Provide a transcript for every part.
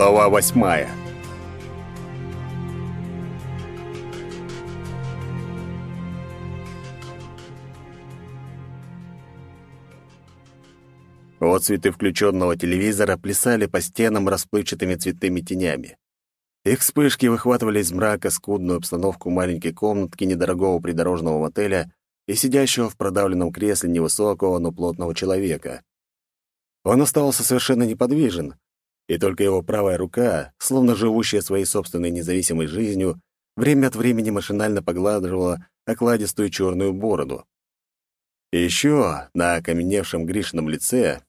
Глава восьмая Отцветы включенного телевизора плясали по стенам расплывчатыми цветными тенями. Их вспышки выхватывали из мрака скудную обстановку маленькой комнатки недорогого придорожного мотеля и сидящего в продавленном кресле невысокого, но плотного человека. Он оставался совершенно неподвижен, и только его правая рука, словно живущая своей собственной независимой жизнью, время от времени машинально поглаживала окладистую черную бороду. Еще на окаменевшем Гришином лице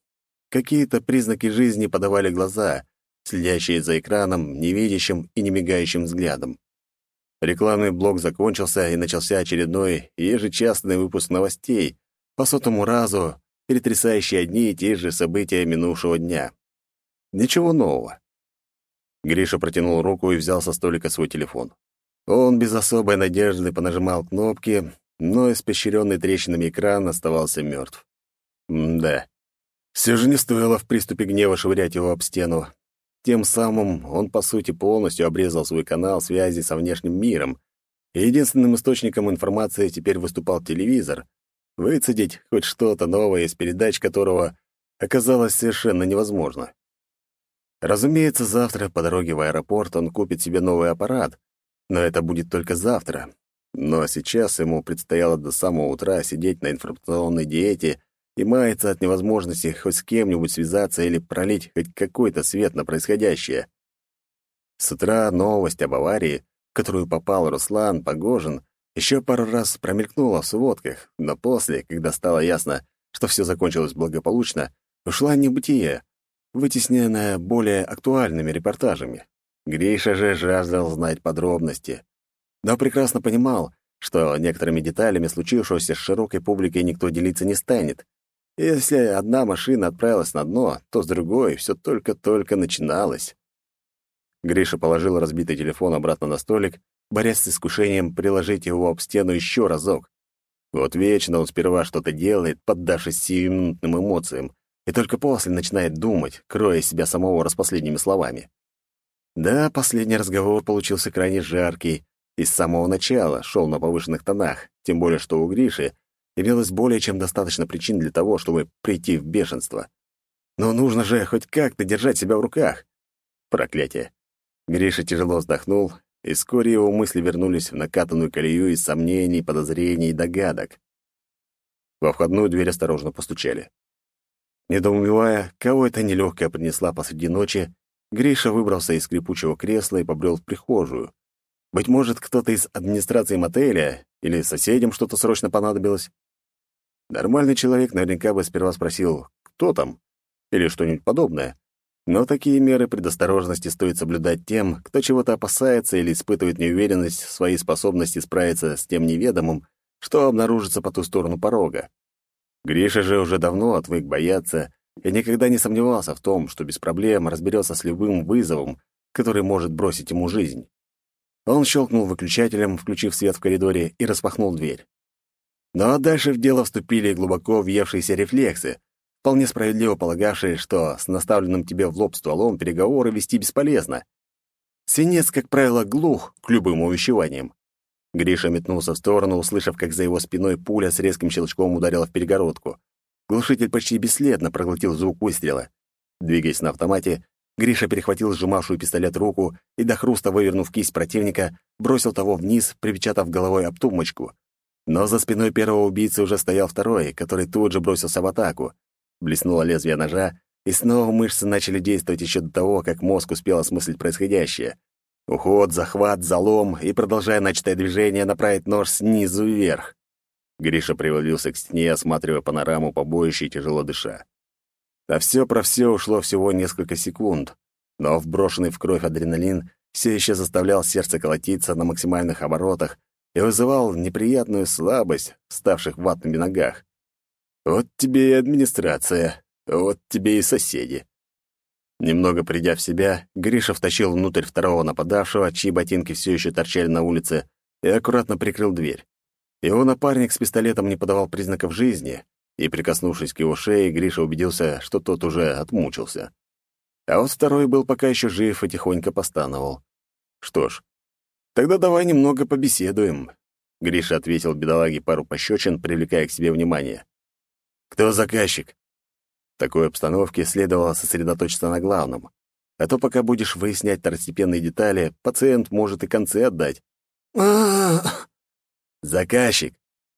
какие-то признаки жизни подавали глаза, следящие за экраном, невидящим и не мигающим взглядом. Рекламный блок закончился, и начался очередной ежечасный выпуск новостей, по сотому разу перетрясающий одни и те же события минувшего дня. Ничего нового. Гриша протянул руку и взял со столика свой телефон. Он без особой надежды понажимал кнопки, но испещренный трещинами экран оставался мертв. да. Все же не стоило в приступе гнева швырять его об стену. Тем самым он, по сути, полностью обрезал свой канал связи со внешним миром, и единственным источником информации теперь выступал телевизор. Выцедить хоть что-то новое из передач которого оказалось совершенно невозможно. Разумеется, завтра по дороге в аэропорт он купит себе новый аппарат, но это будет только завтра. Но сейчас ему предстояло до самого утра сидеть на информационной диете и мается от невозможности хоть с кем-нибудь связаться или пролить хоть какой-то свет на происходящее. С утра новость об аварии, в которую попал Руслан Погожин, еще пару раз промелькнула в сводках, но после, когда стало ясно, что все закончилось благополучно, ушла небытие, вытесненная более актуальными репортажами. Гриша же жаждал знать подробности, но прекрасно понимал, что некоторыми деталями случившегося с широкой публикой никто делиться не станет, если одна машина отправилась на дно, то с другой все только-только начиналось. Гриша положил разбитый телефон обратно на столик, борясь с искушением приложить его об стену еще разок. Вот вечно он сперва что-то делает, поддавшись сиюминутным эмоциям, и только после начинает думать, кроя себя самого распоследними словами. Да, последний разговор получился крайне жаркий, и с самого начала шел на повышенных тонах, тем более что у Гриши имелось более чем достаточно причин для того, чтобы прийти в бешенство. Но нужно же хоть как-то держать себя в руках. Проклятие. Гриша тяжело вздохнул, и вскоре его мысли вернулись в накатанную колею из сомнений, подозрений и догадок. Во входную дверь осторожно постучали. Недоумевая, кого это нелегкая принесла посреди ночи, Гриша выбрался из скрипучего кресла и побрел в прихожую. Быть может, кто-то из администрации мотеля или соседям что-то срочно понадобилось? Нормальный человек наверняка бы сперва спросил «Кто там?» или что-нибудь подобное. Но такие меры предосторожности стоит соблюдать тем, кто чего-то опасается или испытывает неуверенность в своей способности справиться с тем неведомым, что обнаружится по ту сторону порога. Гриша же уже давно отвык бояться и никогда не сомневался в том, что без проблем разберется с любым вызовом, который может бросить ему жизнь. Он щелкнул выключателем, включив свет в коридоре, и распахнул дверь. Но дальше в дело вступили глубоко въевшиеся рефлексы, вполне справедливо полагавшие, что с наставленным тебе в лоб стволом переговоры вести бесполезно. Свинец, как правило, глух к любым увещеваниям. Гриша метнулся в сторону, услышав, как за его спиной пуля с резким щелчком ударила в перегородку. Глушитель почти бесследно проглотил звук выстрела. Двигаясь на автомате, Гриша перехватил сжимавшую пистолет руку и, до хруста вывернув кисть противника, бросил того вниз, припечатав головой об тумбочку. Но за спиной первого убийцы уже стоял второй, который тут же бросился в атаку. Блеснуло лезвие ножа, и снова мышцы начали действовать еще до того, как мозг успел осмыслить происходящее. Уход, захват, залом и, продолжая начатое движение, направить нож снизу вверх. Гриша привалился к стене, осматривая панораму побоища и тяжело дыша. А все про все ушло всего несколько секунд, но вброшенный в кровь адреналин все еще заставлял сердце колотиться на максимальных оборотах и вызывал неприятную слабость в ставших ватными ногах. Вот тебе и администрация, вот тебе и соседи. Немного придя в себя, Гриша втащил внутрь второго нападавшего, чьи ботинки все еще торчали на улице, и аккуратно прикрыл дверь. Его напарник с пистолетом не подавал признаков жизни, и, прикоснувшись к его шее, Гриша убедился, что тот уже отмучился. А вот второй был пока еще жив и тихонько постановал. Что ж, тогда давай немного побеседуем. Гриша ответил бедолаге пару пощечин, привлекая к себе внимание. «Кто заказчик?» Такой обстановке следовало сосредоточиться на главном. А то пока будешь выяснять второстепенные детали, пациент может и концы отдать. «Заказчик!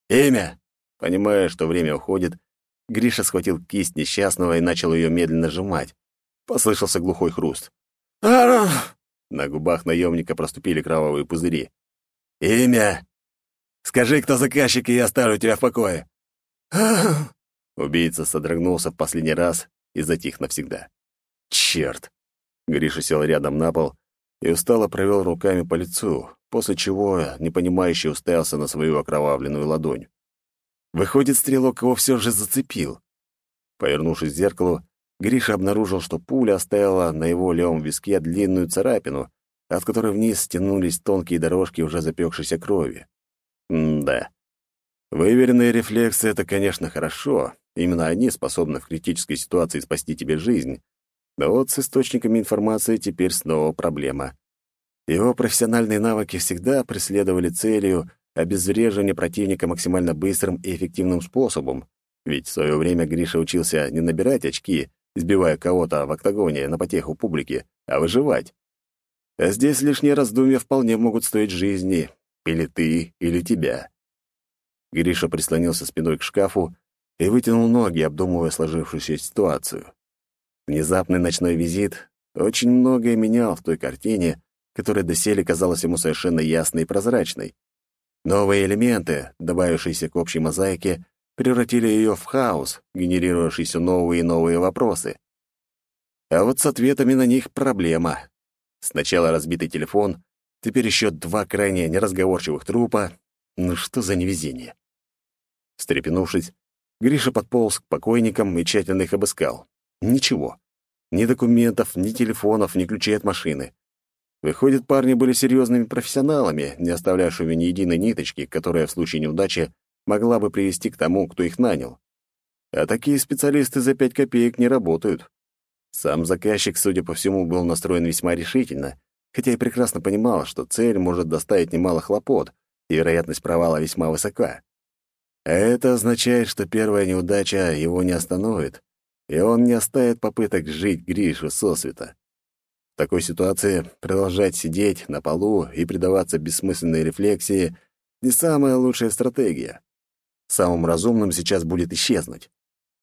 Имя!» Понимая, что время уходит, Гриша схватил кисть несчастного и начал ее медленно сжимать. Послышался глухой хруст. На губах наемника проступили кровавые пузыри. «Имя! Скажи, кто заказчик, и я оставлю тебя в покое!» Убийца содрогнулся в последний раз и затих навсегда. «Черт!» Гриша сел рядом на пол и устало провел руками по лицу, после чего непонимающе уставился на свою окровавленную ладонь. Выходит, стрелок его все же зацепил. Повернувшись к зеркалу, Гриша обнаружил, что пуля оставила на его левом виске длинную царапину, от которой вниз стянулись тонкие дорожки уже запекшейся крови. М-да. Выверенные рефлексы — это, конечно, хорошо. Именно они способны в критической ситуации спасти тебе жизнь. Да вот с источниками информации теперь снова проблема. Его профессиональные навыки всегда преследовали целью обезвреживания противника максимально быстрым и эффективным способом. Ведь в свое время Гриша учился не набирать очки, избивая кого-то в октагоне на потеху публики, а выживать. А здесь лишние раздумья вполне могут стоить жизни. Или ты, или тебя. Гриша прислонился спиной к шкафу и вытянул ноги, обдумывая сложившуюся ситуацию. Внезапный ночной визит очень многое менял в той картине, которая доселе казалась ему совершенно ясной и прозрачной. Новые элементы, добавившиеся к общей мозаике, превратили ее в хаос, генерирующий все новые и новые вопросы. А вот с ответами на них проблема. Сначала разбитый телефон, теперь еще два крайне неразговорчивых трупа. Ну что за невезение? Встрепенувшись, Гриша подполз к покойникам и тщательно их обыскал. Ничего. Ни документов, ни телефонов, ни ключей от машины. Выходит, парни были серьезными профессионалами, не оставлявшими ни единой ниточки, которая в случае неудачи могла бы привести к тому, кто их нанял. А такие специалисты за пять копеек не работают. Сам заказчик, судя по всему, был настроен весьма решительно, хотя и прекрасно понимал, что цель может доставить немало хлопот, и вероятность провала весьма высока. Это означает, что первая неудача его не остановит, и он не оставит попыток жить Гришу сосвета. В такой ситуации продолжать сидеть на полу и предаваться бессмысленной рефлексии — не самая лучшая стратегия. Самым разумным сейчас будет исчезнуть.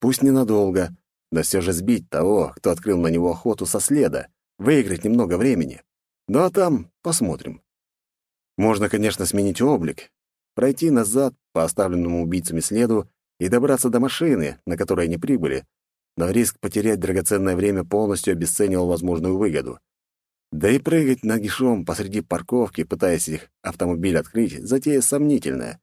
Пусть ненадолго, но все же сбить того, кто открыл на него охоту со следа, выиграть немного времени. Ну а там посмотрим. Можно, конечно, сменить облик, пройти назад по оставленному убийцами следу и добраться до машины, на которой они прибыли, но риск потерять драгоценное время полностью обесценивал возможную выгоду. Да и прыгать нагишом посреди парковки, пытаясь их автомобиль открыть, затея сомнительная.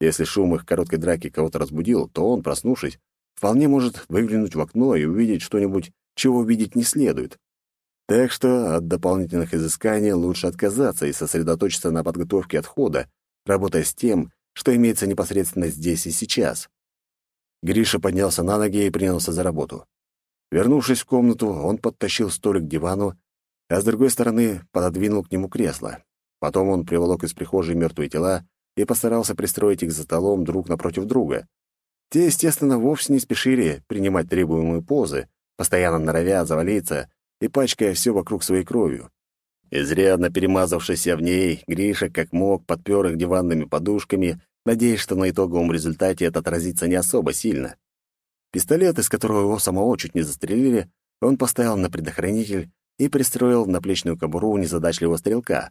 Если шум их короткой драки кого-то разбудил, то он, проснувшись, вполне может выглянуть в окно и увидеть что-нибудь, чего видеть не следует. Так что от дополнительных изысканий лучше отказаться и сосредоточиться на подготовке отхода, работая с тем, что имеется непосредственно здесь и сейчас. Гриша поднялся на ноги и принялся за работу. Вернувшись в комнату, он подтащил столик к дивану, а с другой стороны пододвинул к нему кресло. Потом он приволок из прихожей мертвые тела и постарался пристроить их за столом друг напротив друга. Те, естественно, вовсе не спешили принимать требуемые позы, постоянно норовя завалиться и пачкая все вокруг своей кровью. Изрядно перемазавшийся в ней, Гриша как мог подпер их диванными подушками, надеясь, что на итоговом результате это отразится не особо сильно. Пистолет, из которого его самого чуть не застрелили, он поставил на предохранитель и пристроил в наплечную кобуру незадачливого стрелка.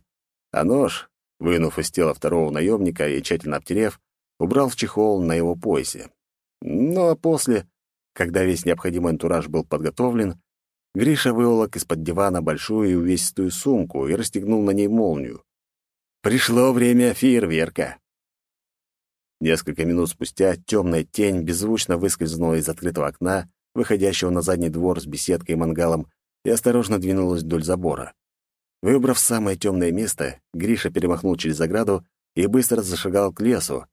А нож, Вынув из тела второго наемника и тщательно обтерев, убрал в чехол на его поясе. Ну а после, когда весь необходимый антураж был подготовлен, Гриша выволок из-под дивана большую и увесистую сумку и расстегнул на ней молнию. Пришло время фейерверка. Несколько минут спустя темная тень беззвучно выскользнула из открытого окна, выходящего на задний двор с беседкой и мангалом, и осторожно двинулась вдоль забора. Выбрав самое темное место, Гриша перемахнул через заграду и быстро зашагал к лесу.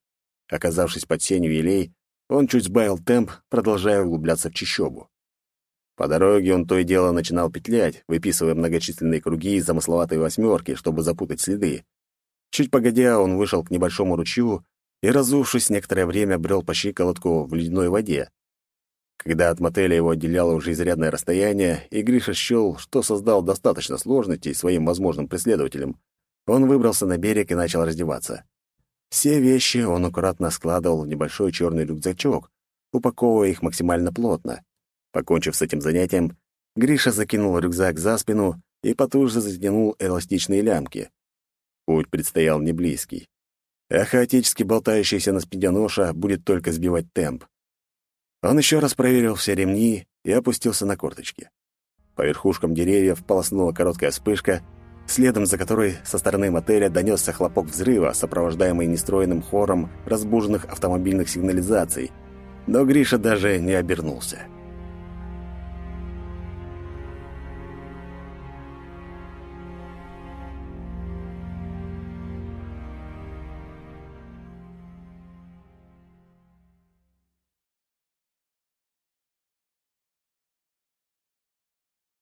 Оказавшись под сенью елей, он чуть сбавил темп, продолжая углубляться в чащобу. По дороге он то и дело начинал петлять, выписывая многочисленные круги и замысловатые восьмерки, чтобы запутать следы. Чуть погодя, он вышел к небольшому ручью и, разувшись, некоторое время брел по щиколотку в ледяной воде. Когда от мотеля его отделяло уже изрядное расстояние, и Гриша счел, что создал достаточно сложностей своим возможным преследователям, он выбрался на берег и начал раздеваться. Все вещи он аккуратно складывал в небольшой черный рюкзачок, упаковывая их максимально плотно. Покончив с этим занятием, Гриша закинул рюкзак за спину и потуже затянул эластичные лямки. Путь предстоял не близкий. А хаотически болтающийся на спине ноша будет только сбивать темп. Он еще раз проверил все ремни и опустился на корточки. По верхушкам деревьев полоснула короткая вспышка, следом за которой со стороны мотеля донесся хлопок взрыва, сопровождаемый нестроенным хором разбуженных автомобильных сигнализаций. Но Гриша даже не обернулся.